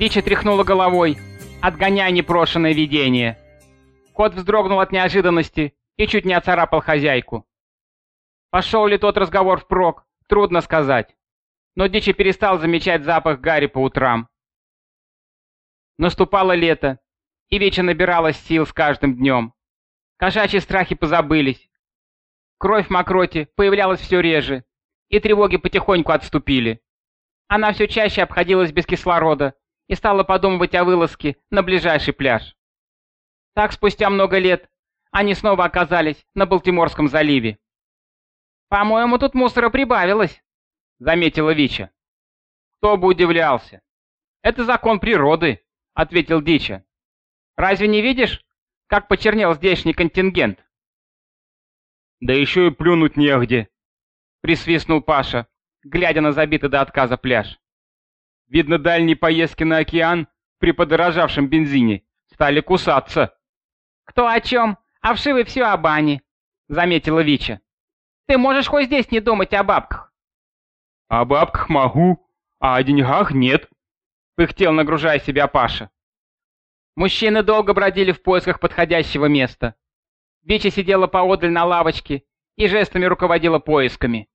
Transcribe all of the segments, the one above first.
Бича тряхнула головой, отгоняя непрошенное видение. Кот вздрогнул от неожиданности и чуть не оцарапал хозяйку. Пошел ли тот разговор впрок, трудно сказать. Но Дичи перестал замечать запах Гарри по утрам. Наступало лето, и Веча набиралась сил с каждым днем. Кошачьи страхи позабылись. Кровь в мокроте появлялась все реже, и тревоги потихоньку отступили. Она все чаще обходилась без кислорода и стала подумывать о вылазке на ближайший пляж. Так, спустя много лет, они снова оказались на Балтиморском заливе. «По-моему, тут мусора прибавилось», — заметила Вича. «Кто бы удивлялся? Это закон природы», — ответил Дича. «Разве не видишь, как почернел здешний контингент?» «Да еще и плюнуть негде», — присвистнул Паша, глядя на забитый до отказа пляж. «Видно, дальние поездки на океан при подорожавшем бензине стали кусаться». «Кто о чем? А вшивы все о бане», — заметила Вича. «Ты можешь хоть здесь не думать о бабках». «О бабках могу, а о деньгах нет», — пыхтел, нагружая себя Паша. Мужчины долго бродили в поисках подходящего места. Вича сидела поодаль на лавочке и жестами руководила поисками.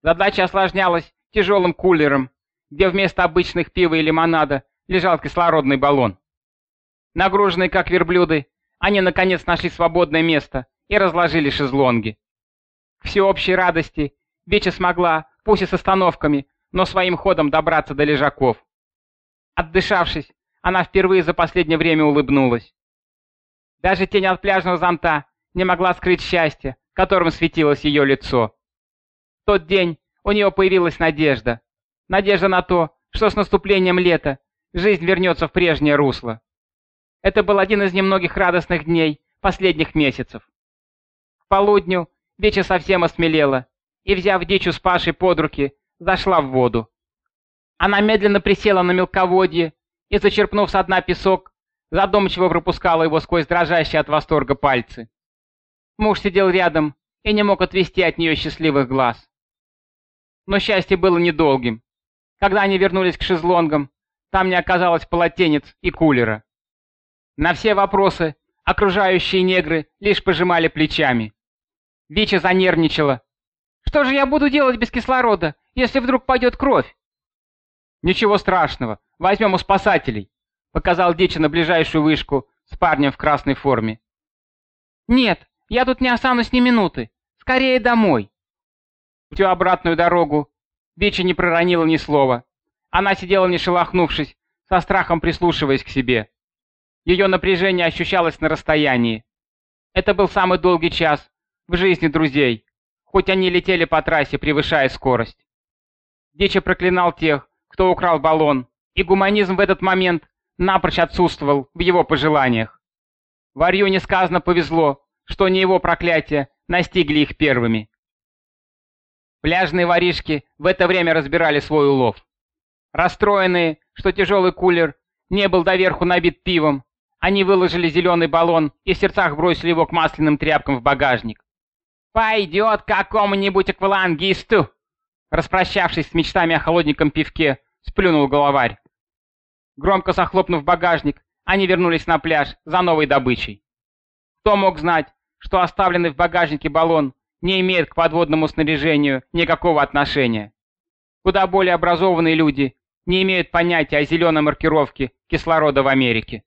Задача осложнялась тяжелым кулером, где вместо обычных пива и лимонада лежал кислородный баллон. Нагруженные как верблюды, они наконец нашли свободное место и разложили шезлонги. К всеобщей радости Веча смогла, пусть и с остановками, но своим ходом добраться до лежаков. Отдышавшись, она впервые за последнее время улыбнулась. Даже тень от пляжного зонта не могла скрыть счастье, которым светилось ее лицо. В тот день у нее появилась надежда. Надежда на то, что с наступлением лета жизнь вернется в прежнее русло. Это был один из немногих радостных дней последних месяцев. К полудню Веча совсем осмелела и, взяв Дичу с Пашей под руки, зашла в воду. Она медленно присела на мелководье и, зачерпнув со дна песок, задумчиво пропускала его сквозь дрожащие от восторга пальцы. Муж сидел рядом и не мог отвести от нее счастливых глаз. Но счастье было недолгим. Когда они вернулись к шезлонгам, там не оказалось полотенец и кулера. На все вопросы окружающие негры лишь пожимали плечами. Вича занервничала. «Что же я буду делать без кислорода, если вдруг пойдет кровь?» «Ничего страшного, возьмем у спасателей», — показал Дича на ближайшую вышку с парнем в красной форме. «Нет, я тут не останусь ни минуты. Скорее домой!» Всю обратную дорогу Вича не проронила ни слова. Она сидела не шелохнувшись, со страхом прислушиваясь к себе. Ее напряжение ощущалось на расстоянии. Это был самый долгий час в жизни друзей, хоть они летели по трассе, превышая скорость. Дича проклинал тех, кто украл баллон, и гуманизм в этот момент напрочь отсутствовал в его пожеланиях. Варью несказанно повезло, что не его проклятия настигли их первыми. Пляжные воришки в это время разбирали свой улов. Расстроенные, что тяжелый кулер не был доверху набит пивом, они выложили зеленый баллон и в сердцах бросили его к масляным тряпкам в багажник. «Пойдет какому-нибудь аквалангисту!» Распрощавшись с мечтами о холодненьком пивке, сплюнул головарь. Громко захлопнув багажник, они вернулись на пляж за новой добычей. Кто мог знать, что оставленный в багажнике баллон не имеет к подводному снаряжению никакого отношения? Куда более образованные люди не имеют понятия о зеленой маркировке кислорода в Америке.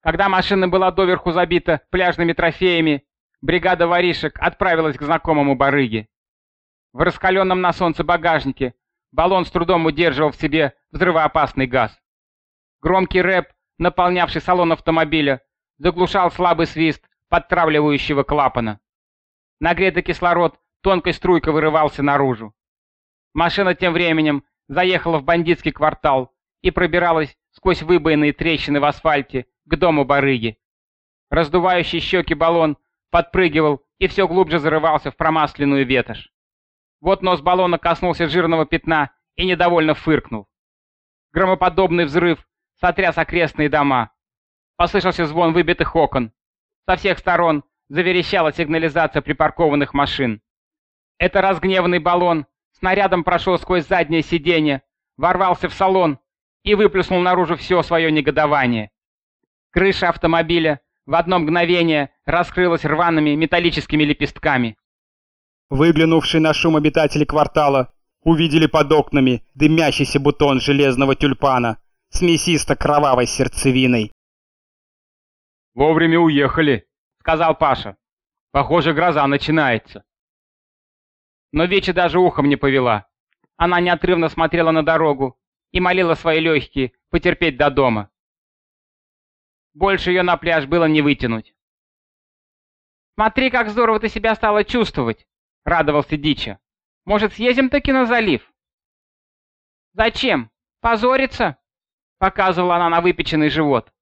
Когда машина была доверху забита пляжными трофеями, бригада воришек отправилась к знакомому барыге. В раскаленном на солнце багажнике баллон с трудом удерживал в себе взрывоопасный газ. Громкий рэп, наполнявший салон автомобиля, заглушал слабый свист подтравливающего клапана. Нагретый кислород тонкой струйкой вырывался наружу. Машина тем временем заехала в бандитский квартал и пробиралась сквозь выбоенные трещины в асфальте к дому барыги. Раздувающий щеки баллон подпрыгивал и все глубже зарывался в промасленную ветошь. Вот нос баллона коснулся жирного пятна и недовольно фыркнул. Громоподобный взрыв сотряс окрестные дома. Послышался звон выбитых окон. Со всех сторон заверещала сигнализация припаркованных машин. Это разгневанный баллон снарядом прошел сквозь заднее сиденье, ворвался в салон и выплюснул наружу все свое негодование. Крыша автомобиля в одно мгновение раскрылась рваными металлическими лепестками. Выглянувшие на шум обитатели квартала увидели под окнами дымящийся бутон железного тюльпана с мясисто-кровавой сердцевиной. «Вовремя уехали», — сказал Паша. «Похоже, гроза начинается». Но Веча даже ухом не повела. Она неотрывно смотрела на дорогу и молила свои легкие потерпеть до дома. Больше ее на пляж было не вытянуть. «Смотри, как здорово ты себя стала чувствовать!» — радовался Дича. «Может, съездим таки на залив?» «Зачем? Позориться?» — показывала она на выпеченный живот.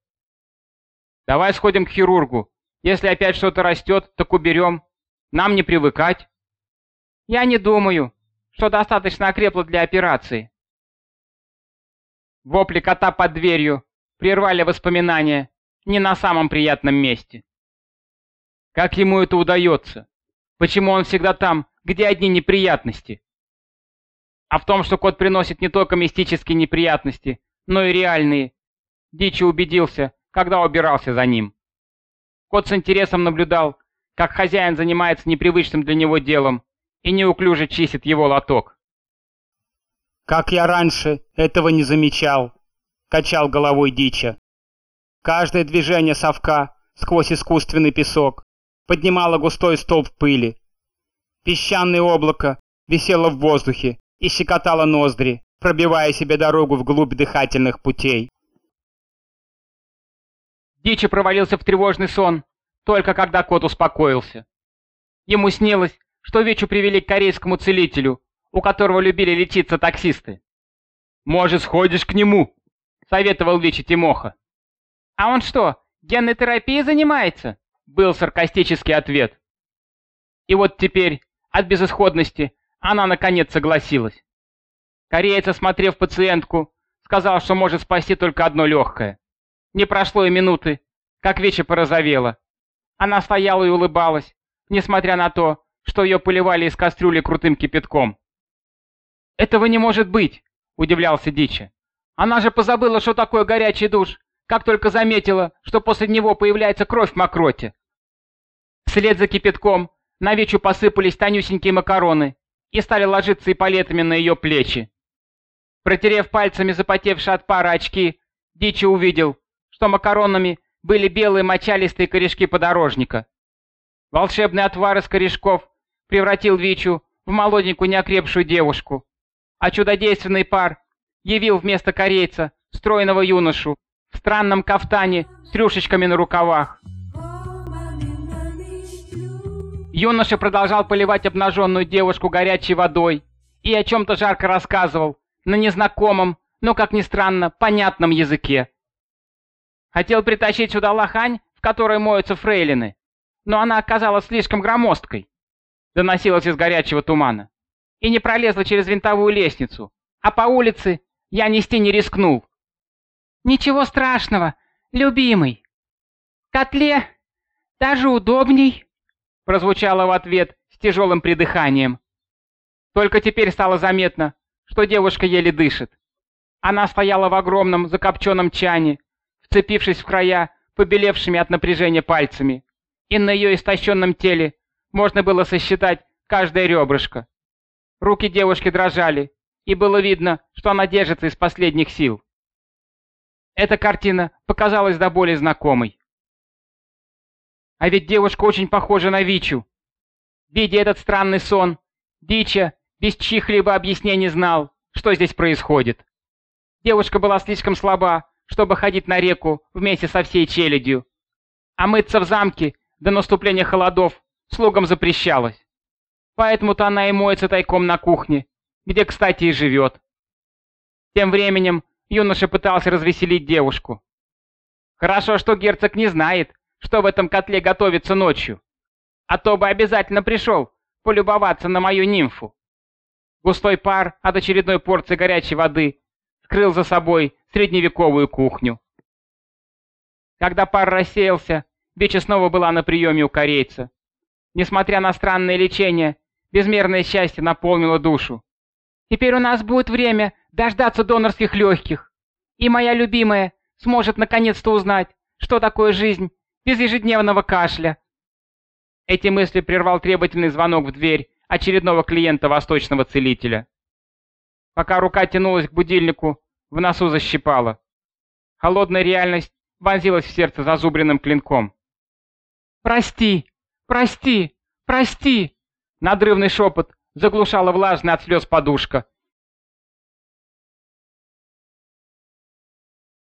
«Давай сходим к хирургу. Если опять что-то растет, так уберем. Нам не привыкать». «Я не думаю, что достаточно окрепло для операции». Вопли кота под дверью прервали воспоминания не на самом приятном месте. Как ему это удается? Почему он всегда там, где одни неприятности? А в том, что кот приносит не только мистические неприятности, но и реальные, Дичи убедился, когда убирался за ним. Кот с интересом наблюдал, как хозяин занимается непривычным для него делом и неуклюже чистит его лоток. «Как я раньше этого не замечал», — качал головой Дича. Каждое движение совка сквозь искусственный песок поднимало густой столб пыли. Песчаное облако висело в воздухе и щекотало ноздри, пробивая себе дорогу вглубь дыхательных путей. Дичи провалился в тревожный сон, только когда кот успокоился. Ему снилось, что Вичу привели к корейскому целителю, у которого любили лечиться таксисты. «Может, сходишь к нему?» — советовал Вичи Тимоха. «А он что, генной терапией занимается?» — был саркастический ответ. И вот теперь, от безысходности, она наконец согласилась. Кореец, осмотрев пациентку, сказал, что может спасти только одно легкое. Не прошло и минуты, как вече порозовела. Она стояла и улыбалась, несмотря на то, что ее поливали из кастрюли крутым кипятком. «Этого не может быть!» — удивлялся Дичи. «Она же позабыла, что такое горячий душ, как только заметила, что после него появляется кровь в мокроте. Вслед за кипятком на вечу посыпались тонюсенькие макароны и стали ложиться эполетами на ее плечи. Протерев пальцами запотевшие от пара очки, Дичи увидел, что макаронами были белые мочалистые корешки подорожника. Волшебный отвар из корешков превратил Вичу в молоденькую неокрепшую девушку, а чудодейственный пар явил вместо корейца стройного юношу в странном кафтане с рюшечками на рукавах. Юноша продолжал поливать обнаженную девушку горячей водой и о чем-то жарко рассказывал на незнакомом, но, как ни странно, понятном языке. Хотел притащить сюда лохань, в которой моются фрейлины, но она оказалась слишком громоздкой, доносилось из горячего тумана, и не пролезла через винтовую лестницу, а по улице я нести не рискнул. «Ничего страшного, любимый. Котле даже удобней», — прозвучало в ответ с тяжелым придыханием. Только теперь стало заметно, что девушка еле дышит. Она стояла в огромном закопченном чане, вцепившись в края побелевшими от напряжения пальцами, и на ее истощенном теле можно было сосчитать каждое ребрышко. Руки девушки дрожали, и было видно, что она держится из последних сил. Эта картина показалась до боли знакомой. А ведь девушка очень похожа на Вичу. Видя этот странный сон, Дича без чьих-либо объяснений знал, что здесь происходит. Девушка была слишком слаба, чтобы ходить на реку вместе со всей челядью. А мыться в замке до наступления холодов слугам запрещалось. Поэтому-то она и моется тайком на кухне, где, кстати, и живет. Тем временем юноша пытался развеселить девушку. Хорошо, что герцог не знает, что в этом котле готовится ночью. А то бы обязательно пришел полюбоваться на мою нимфу. Густой пар от очередной порции горячей воды скрыл за собой средневековую кухню. Когда пар рассеялся, Бича снова была на приеме у корейца. Несмотря на странное лечение, безмерное счастье наполнило душу. «Теперь у нас будет время дождаться донорских легких. И моя любимая сможет наконец-то узнать, что такое жизнь без ежедневного кашля. Эти мысли прервал требовательный звонок в дверь очередного клиента восточного целителя. Пока рука тянулась к будильнику, в носу защипала. Холодная реальность вонзилась в сердце зазубренным клинком. «Прости! Прости! Прости!» Надрывный шепот заглушала влажная от слез подушка,